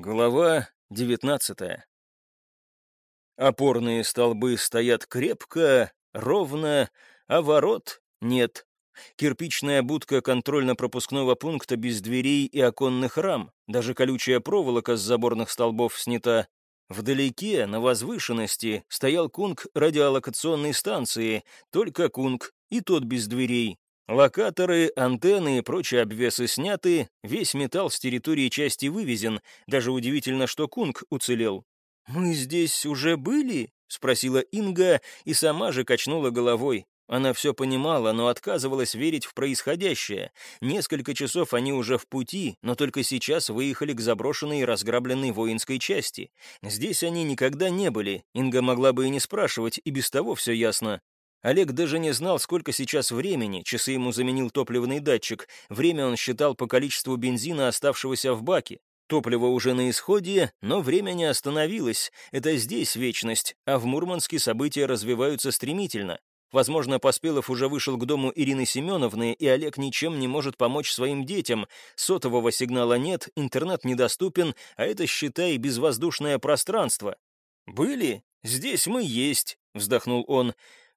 Глава девятнадцатая. Опорные столбы стоят крепко, ровно, а ворот нет. Кирпичная будка контрольно-пропускного пункта без дверей и оконных рам. Даже колючая проволока с заборных столбов снята. Вдалеке, на возвышенности, стоял кунг радиолокационной станции, только кунг, и тот без дверей, Локаторы, антенны и прочие обвесы сняты, весь металл с территории части вывезен, даже удивительно, что Кунг уцелел. «Мы здесь уже были?» — спросила Инга и сама же качнула головой. Она все понимала, но отказывалась верить в происходящее. Несколько часов они уже в пути, но только сейчас выехали к заброшенной и разграбленной воинской части. Здесь они никогда не были, Инга могла бы и не спрашивать, и без того все ясно. Олег даже не знал, сколько сейчас времени, часы ему заменил топливный датчик, время он считал по количеству бензина, оставшегося в баке. Топливо уже на исходе, но время не остановилось, это здесь вечность, а в Мурманске события развиваются стремительно. Возможно, Поспелов уже вышел к дому Ирины Семеновны, и Олег ничем не может помочь своим детям. Сотового сигнала нет, интернет недоступен, а это, считай, безвоздушное пространство. «Были? Здесь мы есть», — вздохнул он.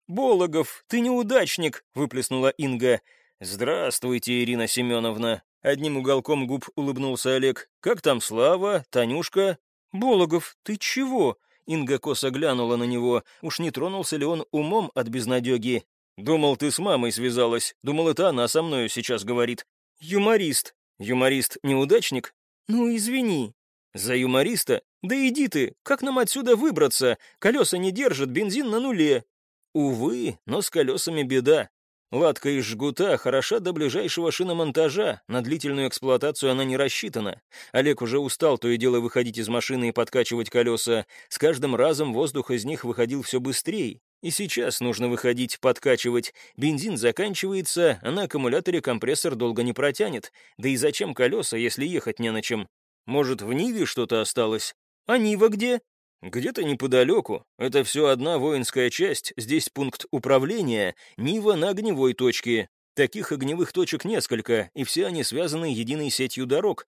«Бологов, ты неудачник!» — выплеснула Инга. «Здравствуйте, Ирина Семеновна!» Одним уголком губ улыбнулся Олег. «Как там Слава, Танюшка?» «Бологов, ты чего?» Инга косо глянула на него. Уж не тронулся ли он умом от безнадеги? «Думал, ты с мамой связалась. Думал, это она со мною сейчас говорит». «Юморист». «Юморист неудачник?» «Ну, извини». «За юмориста? Да иди ты! Как нам отсюда выбраться? Колеса не держат, бензин на нуле. Увы, но с колесами беда. Латка из жгута хороша до ближайшего шиномонтажа, на длительную эксплуатацию она не рассчитана. Олег уже устал то и дело выходить из машины и подкачивать колеса. С каждым разом воздух из них выходил все быстрее. И сейчас нужно выходить, подкачивать. Бензин заканчивается, а на аккумуляторе компрессор долго не протянет. Да и зачем колеса, если ехать не на чем? Может, в Ниве что-то осталось? А Нива где? «Где-то неподалеку. Это все одна воинская часть, здесь пункт управления, Нива на огневой точке. Таких огневых точек несколько, и все они связаны единой сетью дорог».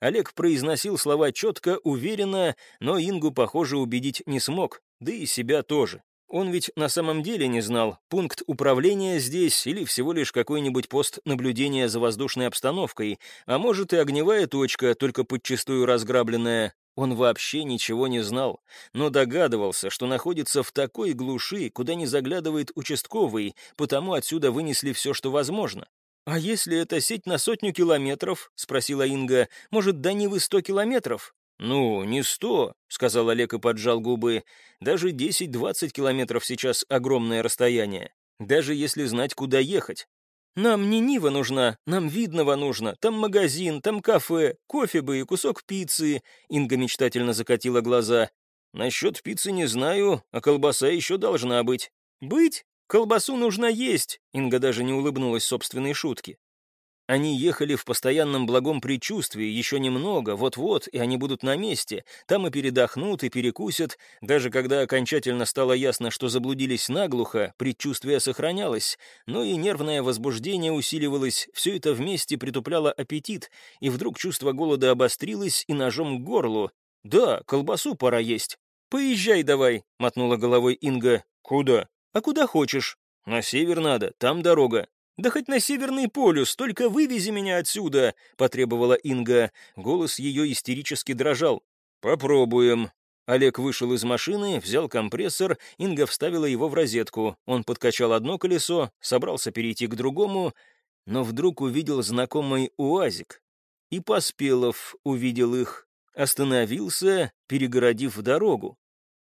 Олег произносил слова четко, уверенно, но Ингу, похоже, убедить не смог, да и себя тоже. Он ведь на самом деле не знал, пункт управления здесь или всего лишь какой-нибудь пост наблюдения за воздушной обстановкой, а может и огневая точка, только подчастую разграбленная. Он вообще ничего не знал, но догадывался, что находится в такой глуши, куда не заглядывает участковый, потому отсюда вынесли все, что возможно. «А если это сеть на сотню километров?» — спросила Инга. «Может, до Нивы сто километров?» «Ну, не сто», — сказал Олег и поджал губы. «Даже десять-двадцать километров сейчас огромное расстояние. Даже если знать, куда ехать. «Нам не Нива нужна, нам Видного нужно. Там магазин, там кафе, кофе бы и кусок пиццы», — Инга мечтательно закатила глаза. «Насчет пиццы не знаю, а колбаса еще должна быть». «Быть? Колбасу нужно есть», — Инга даже не улыбнулась собственной шутке. Они ехали в постоянном благом предчувствии, еще немного, вот-вот, и они будут на месте. Там и передохнут, и перекусят. Даже когда окончательно стало ясно, что заблудились наглухо, предчувствие сохранялось, но и нервное возбуждение усиливалось, все это вместе притупляло аппетит, и вдруг чувство голода обострилось и ножом к горлу. «Да, колбасу пора есть». «Поезжай давай», — мотнула головой Инга. «Куда?» «А куда хочешь». «На север надо, там дорога». «Да хоть на Северный полюс, только вывези меня отсюда!» — потребовала Инга. Голос ее истерически дрожал. «Попробуем». Олег вышел из машины, взял компрессор, Инга вставила его в розетку. Он подкачал одно колесо, собрался перейти к другому, но вдруг увидел знакомый УАЗик. И Поспелов увидел их. Остановился, перегородив дорогу.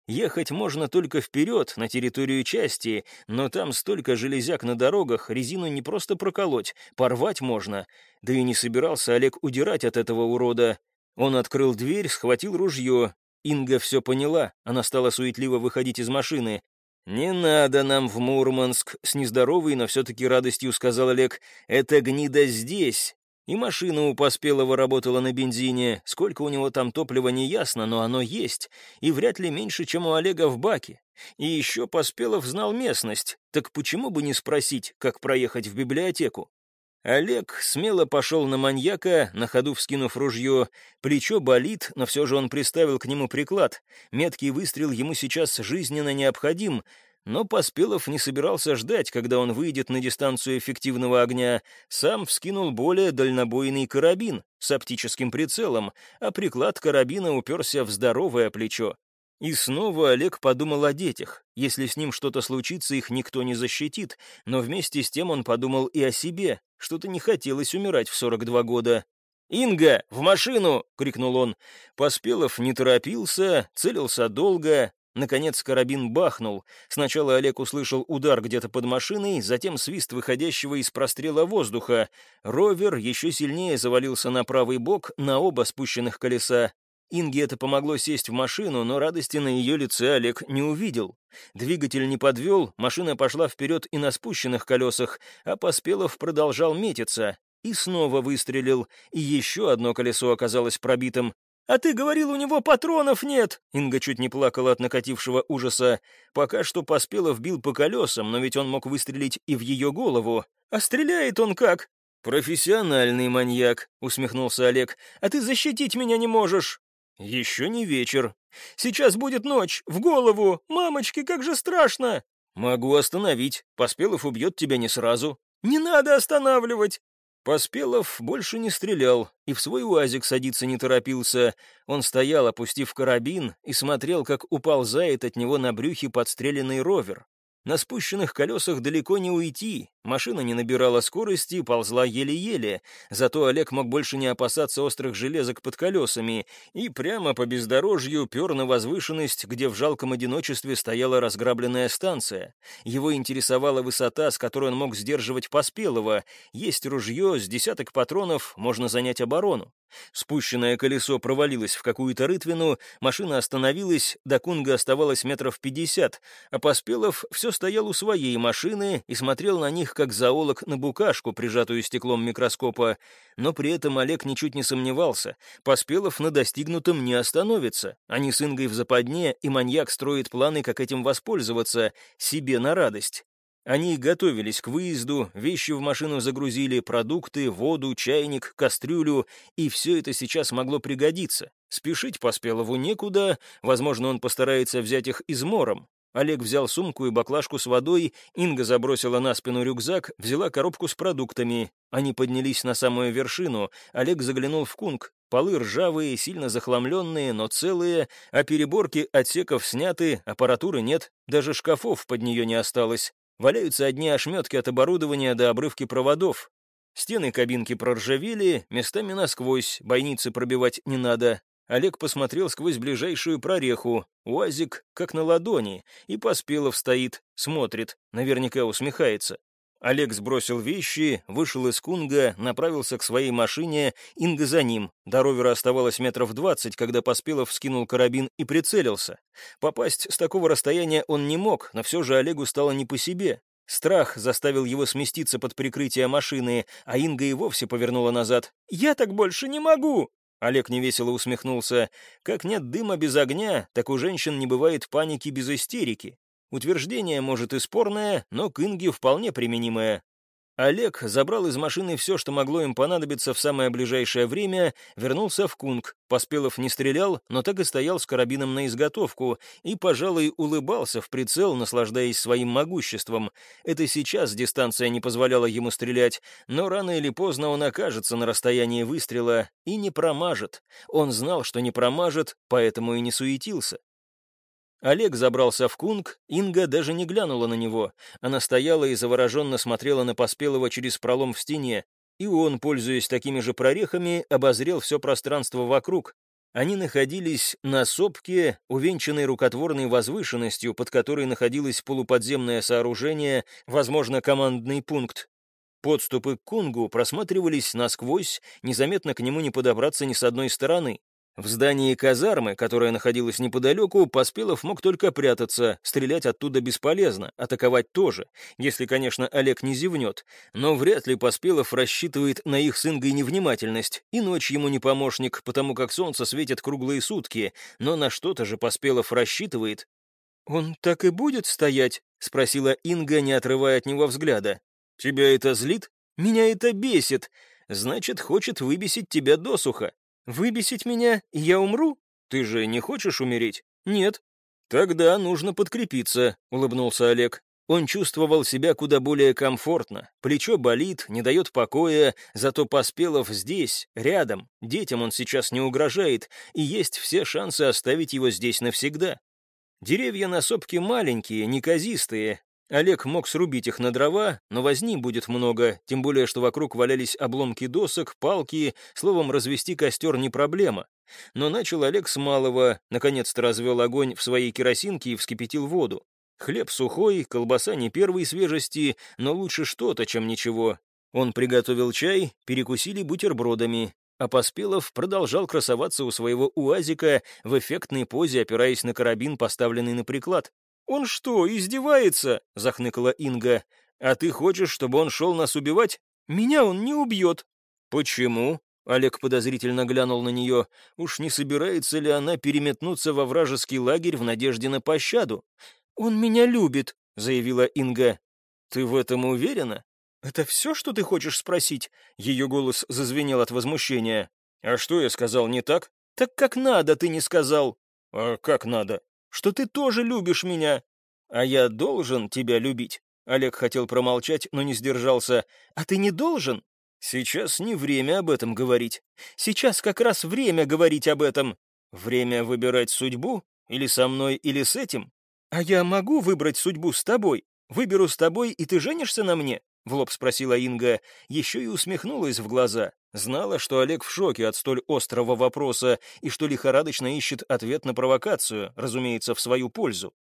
Ехать можно только вперед, на территорию части, но там столько железяк на дорогах, резину не просто проколоть, порвать можно. Да и не собирался Олег удирать от этого урода. Он открыл дверь, схватил ружье. Инга все поняла, она стала суетливо выходить из машины. «Не надо нам в Мурманск», — с нездоровой, но все-таки радостью сказал Олег. «Это гнида здесь, и машина у Поспелого работала на бензине. Сколько у него там топлива не ясно, но оно есть. И вряд ли меньше, чем у Олега в баке. И еще Поспелов знал местность. Так почему бы не спросить, как проехать в библиотеку? Олег смело пошел на маньяка, на ходу вскинув ружье. Плечо болит, но все же он приставил к нему приклад. Меткий выстрел ему сейчас жизненно необходим, но Поспелов не собирался ждать, когда он выйдет на дистанцию эффективного огня. Сам вскинул более дальнобойный карабин с оптическим прицелом, а приклад карабина уперся в здоровое плечо. И снова Олег подумал о детях. Если с ним что-то случится, их никто не защитит, но вместе с тем он подумал и о себе. Что-то не хотелось умирать в 42 года. «Инга, в машину!» — крикнул он. Поспелов не торопился, целился долго. Наконец карабин бахнул. Сначала Олег услышал удар где-то под машиной, затем свист выходящего из прострела воздуха. Ровер еще сильнее завалился на правый бок, на оба спущенных колеса. Инге это помогло сесть в машину, но радости на ее лице Олег не увидел. Двигатель не подвел, машина пошла вперед и на спущенных колесах, а Поспелов продолжал метиться. И снова выстрелил, и еще одно колесо оказалось пробитым. «А ты говорил, у него патронов нет!» Инга чуть не плакала от накатившего ужаса. Пока что Поспелов бил по колесам, но ведь он мог выстрелить и в ее голову. «А стреляет он как?» «Профессиональный маньяк», — усмехнулся Олег. «А ты защитить меня не можешь!» «Еще не вечер. Сейчас будет ночь. В голову! Мамочки, как же страшно!» «Могу остановить. Поспелов убьет тебя не сразу». «Не надо останавливать!» Поспелов больше не стрелял и в свой уазик садиться не торопился. Он стоял, опустив карабин, и смотрел, как упал заяц от него на брюхе подстреленный ровер. На спущенных колесах далеко не уйти, машина не набирала скорости, ползла еле-еле, зато Олег мог больше не опасаться острых железок под колесами и прямо по бездорожью пер на возвышенность, где в жалком одиночестве стояла разграбленная станция. Его интересовала высота, с которой он мог сдерживать Поспелого. Есть ружье, с десяток патронов, можно занять оборону. Спущенное колесо провалилось в какую-то рытвину, машина остановилась, до Кунга оставалось метров пятьдесят, а Поспелов все стоял у своей машины и смотрел на них, как зоолог на букашку, прижатую стеклом микроскопа. Но при этом Олег ничуть не сомневался. Поспелов на достигнутом не остановится. Они с Ингой в западне, и маньяк строит планы, как этим воспользоваться, себе на радость. Они готовились к выезду, вещи в машину загрузили, продукты, воду, чайник, кастрюлю, и все это сейчас могло пригодиться. Спешить по Спелову некуда, возможно, он постарается взять их измором. Олег взял сумку и баклажку с водой, Инга забросила на спину рюкзак, взяла коробку с продуктами. Они поднялись на самую вершину, Олег заглянул в кунг. Полы ржавые, сильно захламленные, но целые, а переборки отсеков сняты, аппаратуры нет, даже шкафов под нее не осталось. Валяются одни ошметки от оборудования до обрывки проводов. Стены кабинки проржавели, местами насквозь, бойницы пробивать не надо. Олег посмотрел сквозь ближайшую прореху. Уазик как на ладони, и Поспелов стоит, смотрит, наверняка усмехается. Олег сбросил вещи, вышел из Кунга, направился к своей машине, Инга за ним. До ровера оставалось метров двадцать, когда Поспелов скинул карабин и прицелился. Попасть с такого расстояния он не мог, но все же Олегу стало не по себе. Страх заставил его сместиться под прикрытие машины, а Инга и вовсе повернула назад. «Я так больше не могу!» Олег невесело усмехнулся. «Как нет дыма без огня, так у женщин не бывает паники без истерики. Утверждение, может, и спорное, но к Инге вполне применимое. Олег забрал из машины все, что могло им понадобиться в самое ближайшее время, вернулся в Кунг. Поспелов не стрелял, но так и стоял с карабином на изготовку и, пожалуй, улыбался в прицел, наслаждаясь своим могуществом. Это сейчас дистанция не позволяла ему стрелять, но рано или поздно он окажется на расстоянии выстрела и не промажет. Он знал, что не промажет, поэтому и не суетился. Олег забрался в кунг, Инга даже не глянула на него. Она стояла и завороженно смотрела на Поспелого через пролом в стене, и он, пользуясь такими же прорехами, обозрел все пространство вокруг. Они находились на сопке, увенчанной рукотворной возвышенностью, под которой находилось полуподземное сооружение, возможно, командный пункт. Подступы к Кунгу просматривались насквозь, незаметно к нему не подобраться ни с одной стороны. В здании казармы, которая находилась неподалеку, Поспелов мог только прятаться, стрелять оттуда бесполезно, атаковать тоже, если, конечно, Олег не зевнет. Но вряд ли Поспелов рассчитывает на их с Ингой невнимательность, и ночь ему не помощник, потому как солнце светит круглые сутки, но на что-то же Поспелов рассчитывает. «Он так и будет стоять?» — спросила Инга, не отрывая от него взгляда. «Тебя это злит?» Меня это бесит. Значит, хочет выбесить тебя досуха. Выбесить меня, и я умру? Ты же не хочешь умереть? Нет. Тогда нужно подкрепиться, улыбнулся Олег. Он чувствовал себя куда более комфортно. Плечо болит, не дает покоя, зато Поспелов здесь, рядом. Детям он сейчас не угрожает, и есть все шансы оставить его здесь навсегда. Деревья на сопке маленькие, неказистые. Олег мог срубить их на дрова, но возни будет много, тем более, что вокруг валялись обломки досок, палки, словом, развести костер не проблема. Но начал Олег с малого, наконец-то развел огонь в своей керосинке и вскипятил воду. Хлеб сухой, колбаса не первой свежести, но лучше что-то, чем ничего. Он приготовил чай, перекусили бутербродами, а Поспелов продолжал красоваться у своего уазика в эффектной позе, опираясь на карабин, поставленный на приклад. «Он что, издевается?» — захныкала Инга. «А ты хочешь, чтобы он шел нас убивать? Меня он не убьет». «Почему?» — Олег подозрительно глянул на нее. «Уж не собирается ли она переметнуться во вражеский лагерь в надежде на пощаду? «Он меня любит», — заявила Инга. «Ты в этом уверена?» «Это все, что ты хочешь спросить?» Ее голос зазвенел от возмущения. «А что я сказал не так?» «Так как надо, ты не сказал». «А как надо?» «Что ты тоже любишь меня». «А я должен тебя любить?» Олег хотел промолчать, но не сдержался. «А ты не должен?» «Сейчас не время об этом говорить. Сейчас как раз время говорить об этом. Время выбирать судьбу? Или со мной, или с этим? «А я могу выбрать судьбу с тобой? Выберу с тобой, и ты женишься на мне?» — в лоб спросила Инга, еще и усмехнулась в глаза. Знала, что Олег в шоке от столь острого вопроса и что лихорадочно ищет ответ на провокацию, разумеется, в свою пользу.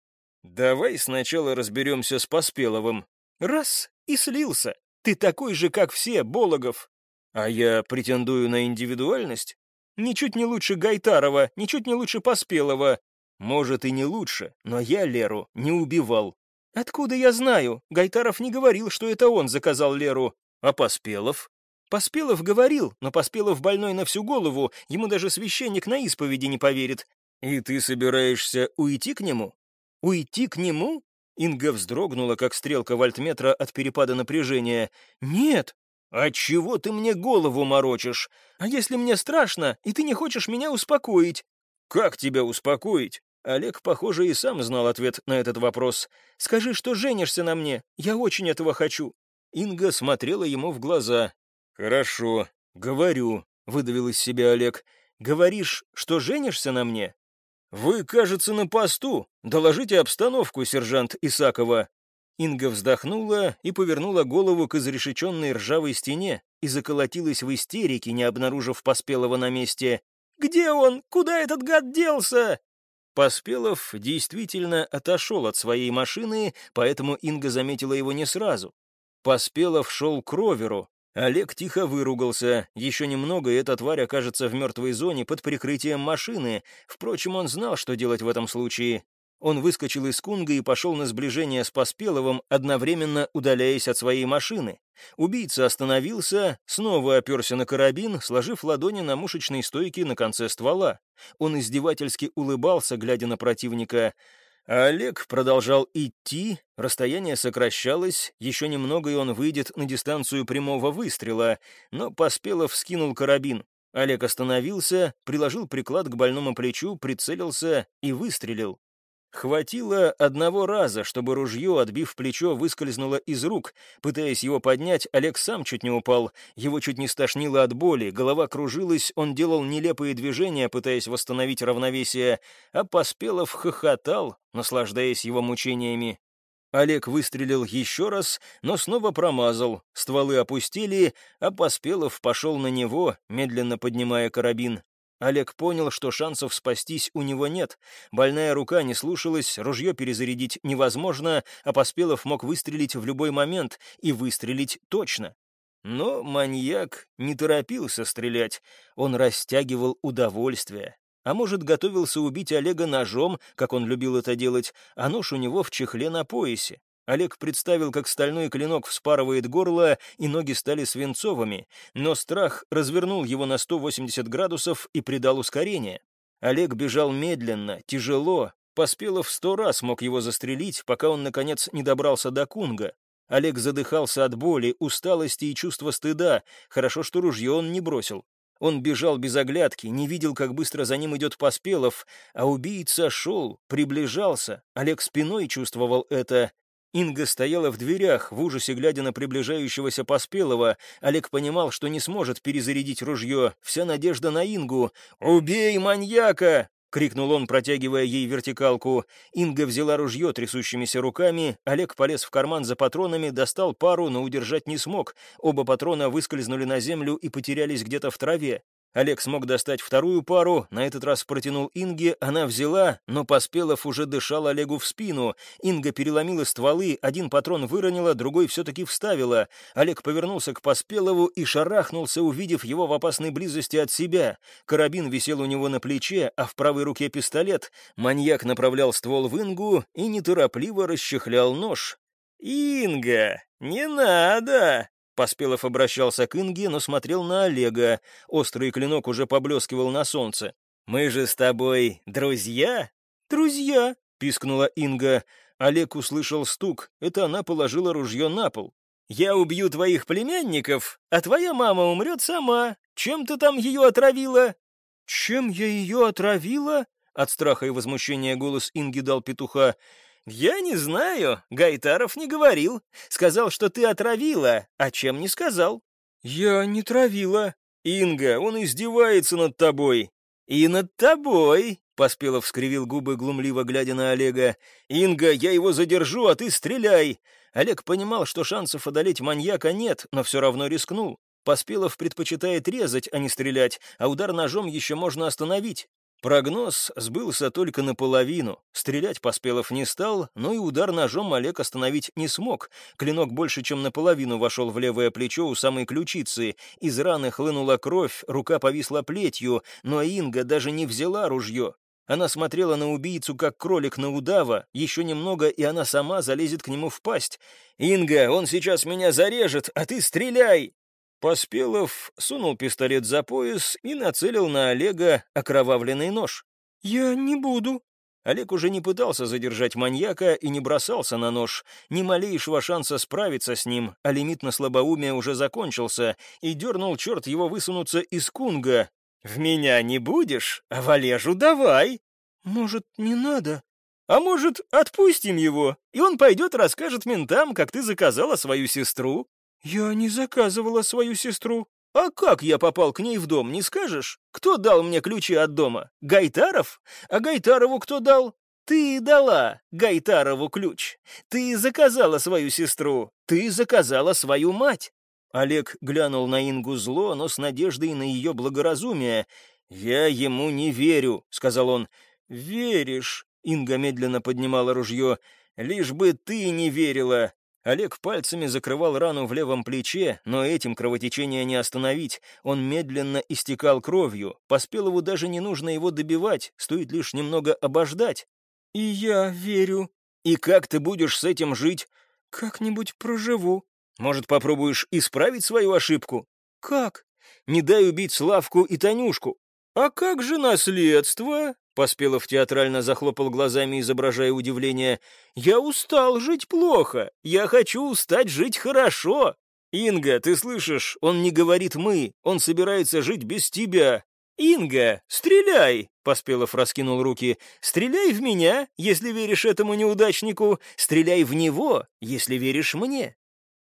«Давай сначала разберемся с Поспеловым». «Раз, и слился. Ты такой же, как все, Бологов». «А я претендую на индивидуальность?» «Ничуть не лучше Гайтарова, ничуть не лучше Поспелова. Может, и не лучше, но я Леру не убивал. Откуда я знаю? Гайтаров не говорил, что это он заказал Леру. А Поспелов? Поспелов говорил, но Поспелов больной на всю голову, ему даже священник на исповеди не поверит. И ты собираешься уйти к нему? Уйти к нему? Инга вздрогнула, как стрелка вольтметра от перепада напряжения. «Нет!» «А чего ты мне голову морочишь? А если мне страшно, и ты не хочешь меня успокоить?» «Как тебя успокоить?» Олег, похоже, и сам знал ответ на этот вопрос. «Скажи, что женишься на мне. Я очень этого хочу». Инга смотрела ему в глаза. «Хорошо, говорю», — выдавил из себя Олег. «Говоришь, что женишься на мне?» «Вы, кажется, на посту. Доложите обстановку, сержант Исакова». Инга вздохнула и повернула голову к изрешеченной ржавой стене и заколотилась в истерике, не обнаружив Поспелого на месте. Где он? Куда этот гад делся?» Поспелов действительно отошел от своей машины, поэтому Инга заметила его не сразу. Поспелов шел к роверу. Олег тихо выругался. Еще немного, и эта тварь окажется в мертвой зоне под прикрытием машины. Впрочем, он знал, что делать в этом случае. Он выскочил из кунга и пошел на сближение с Поспеловым, одновременно удаляясь от своей машины. Убийца остановился, снова оперся на карабин, сложив ладони на мушечной стойке на конце ствола. Он издевательски улыбался, глядя на противника. А Олег продолжал идти, расстояние сокращалось, еще немного, и он выйдет на дистанцию прямого выстрела, но Поспелов скинул карабин. Олег остановился, приложил приклад к больному плечу, прицелился и выстрелил. Хватило одного раза, чтобы ружье, отбив плечо, выскользнуло из рук. Пытаясь его поднять, Олег сам чуть не упал. Его чуть не стошнило от боли, голова кружилась, он делал нелепые движения, пытаясь восстановить равновесие, а Поспелов хохотал, наслаждаясь его мучениями. Олег выстрелил еще раз, но снова промазал. Стволы опустили, а Поспелов пошел на него, медленно поднимая карабин. Олег понял, что шансов спастись у него нет. Больная рука не слушалась, ружье перезарядить невозможно, а Поспелов мог выстрелить в любой момент, и выстрелить точно. Но маньяк не торопился стрелять, он растягивал удовольствие. А может, готовился убить Олега ножом, как он любил это делать, а нож у него в чехле на поясе. Олег представил, как стальной клинок вспарывает горло, и ноги стали свинцовыми, но страх развернул его на 180 градусов и придал ускорение. Олег бежал медленно, тяжело, Поспелов сто раз мог его застрелить, пока он, наконец, не добрался до Кунга. Олег задыхался от боли, усталости и чувства стыда. Хорошо, что ружье он не бросил. Он бежал без оглядки, не видел, как быстро за ним идет Поспелов, а убийца шел, приближался. Олег спиной чувствовал это. Инга стояла в дверях, в ужасе глядя на приближающегося Поспелого. Олег понимал, что не сможет перезарядить ружье. Вся надежда на Ингу. «Убей маньяка!» — крикнул он, протягивая ей вертикалку. Инга взяла ружье трясущимися руками, Олег полез в карман за патронами, достал пару, но удержать не смог. Оба патрона выскользнули на землю и потерялись где-то в траве. Олег смог достать вторую пару, на этот раз протянул Инге, она взяла, но Поспелов уже дышал Олегу в спину. Инга переломила стволы, один патрон выронила, другой все-таки вставила. Олег повернулся к Поспелову и шарахнулся, увидев его в опасной близости от себя. Карабин висел у него на плече, а в правой руке пистолет. Маньяк направлял ствол в Ингу и неторопливо расчехлял нож. «Инга, не надо!» Поспелов обращался к Инге, но смотрел на Олега. Острый клинок уже поблескивал на солнце. «Мы же с тобой друзья?» «Друзья!» — пискнула Инга. Олег услышал стук. Это она положила ружье на пол. «Я убью твоих племянников, а твоя мама умрет сама. Чем ты там ее отравила?» «Чем я ее отравила?» От страха и возмущения голос Инги дал петуха. «Я не знаю. Гайтаров не говорил. Сказал, что ты отравила, а чем не сказал». «Я не травила». «Инга, он издевается над тобой». «И над тобой», — Поспелов скривил губы, глумливо глядя на Олега. «Инга, я его задержу, а ты стреляй!» Олег понимал, что шансов одолеть маньяка нет, но все равно рискнул. Поспелов предпочитает резать, а не стрелять, а удар ножом еще можно остановить. Прогноз сбылся только наполовину. Стрелять Поспелов не стал, но и удар ножом Олег остановить не смог. Клинок больше, чем наполовину вошел в левое плечо у самой ключицы. Из раны хлынула кровь, рука повисла плетью, но Инга даже не взяла ружье. Она смотрела на убийцу, как кролик на удава. Еще немного, и она сама залезет к нему в пасть. «Инга, он сейчас меня зарежет, а ты стреляй!» Поспелов сунул пистолет за пояс и нацелил на Олега окровавленный нож. «Я не буду». Олег уже не пытался задержать маньяка и не бросался на нож. Ни малейшего шанса справиться с ним, а лимит на слабоумие уже закончился, и дернул черт его высунуться из кунга. «В меня не будешь, а Валежу давай!» «Может, не надо?» «А может, отпустим его, и он пойдет расскажет ментам, как ты заказала свою сестру?» «Я не заказывала свою сестру». «А как я попал к ней в дом, не скажешь? Кто дал мне ключи от дома? Гайтаров? А Гайтарову кто дал? Ты дала Гайтарову ключ. Ты заказала свою сестру. Ты заказала свою мать». Олег глянул на Ингу зло, но с надеждой на ее благоразумие. «Я ему не верю», — сказал он. «Веришь?» — Инга медленно поднимала ружье. «Лишь бы ты не верила. Олег пальцами закрывал рану в левом плече, но этим кровотечение не остановить. Он медленно истекал кровью. Поспелову даже не нужно его добивать, стоит лишь немного обождать. «И я верю». «И как ты будешь с этим жить?» «Как-нибудь проживу». «Может, попробуешь исправить свою ошибку?» «Как?» «Не дай убить Славку и Танюшку». «А как же наследство?» Поспелов театрально захлопал глазами, изображая удивление. «Я устал жить плохо. Я хочу устать жить хорошо. Инга, ты слышишь, он не говорит «мы», он собирается жить без тебя. Инга, стреляй!» Поспелов раскинул руки. «Стреляй в меня, если веришь этому неудачнику. Стреляй в него, если веришь мне».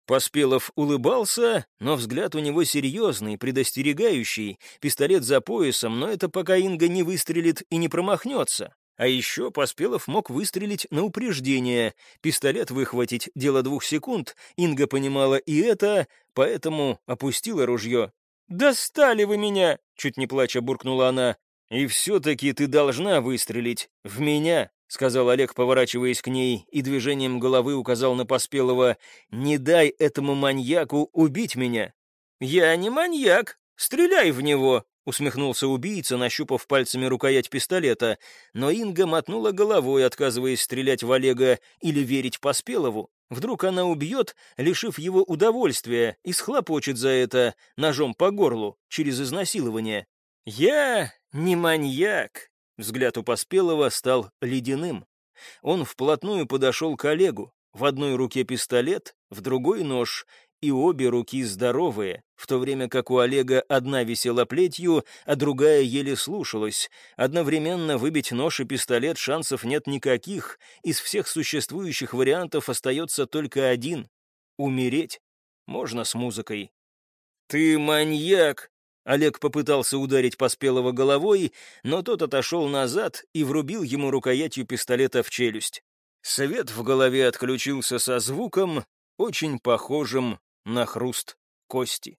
Поспелов улыбался, но взгляд у него серьезный, предостерегающий, пистолет за поясом, но это пока Инга не выстрелит и не промахнется. А еще Поспелов мог выстрелить на упреждение, пистолет выхватить — дело двух секунд, Инга понимала и это, поэтому опустила ружье. «Достали вы меня!» — чуть не плача буркнула она. «И все-таки ты должна выстрелить. В меня!» — сказал Олег, поворачиваясь к ней, и движением головы указал на Поспелого. «Не дай этому маньяку убить меня!» «Я не маньяк! Стреляй в него!» — усмехнулся убийца, нащупав пальцами рукоять пистолета. Но Инга мотнула головой, отказываясь стрелять в Олега или верить Поспелову. Вдруг она убьет, лишив его удовольствия, и схлопочет за это ножом по горлу, через изнасилование. «Я не маньяк», Взгляд у Поспелого стал ледяным. Он вплотную подошел к Олегу. В одной руке пистолет, в другой — нож, и обе руки здоровые, в то время как у Олега одна висела плетью, а другая еле слушалась. Одновременно выбить нож и пистолет шансов нет никаких, из всех существующих вариантов остается только один — умереть. Можно с музыкой. «Ты маньяк!» Олег попытался ударить Поспелого головой, но тот отошел назад и врубил ему рукоятью пистолета в челюсть. Свет в голове отключился со звуком, очень похожим на хруст кости.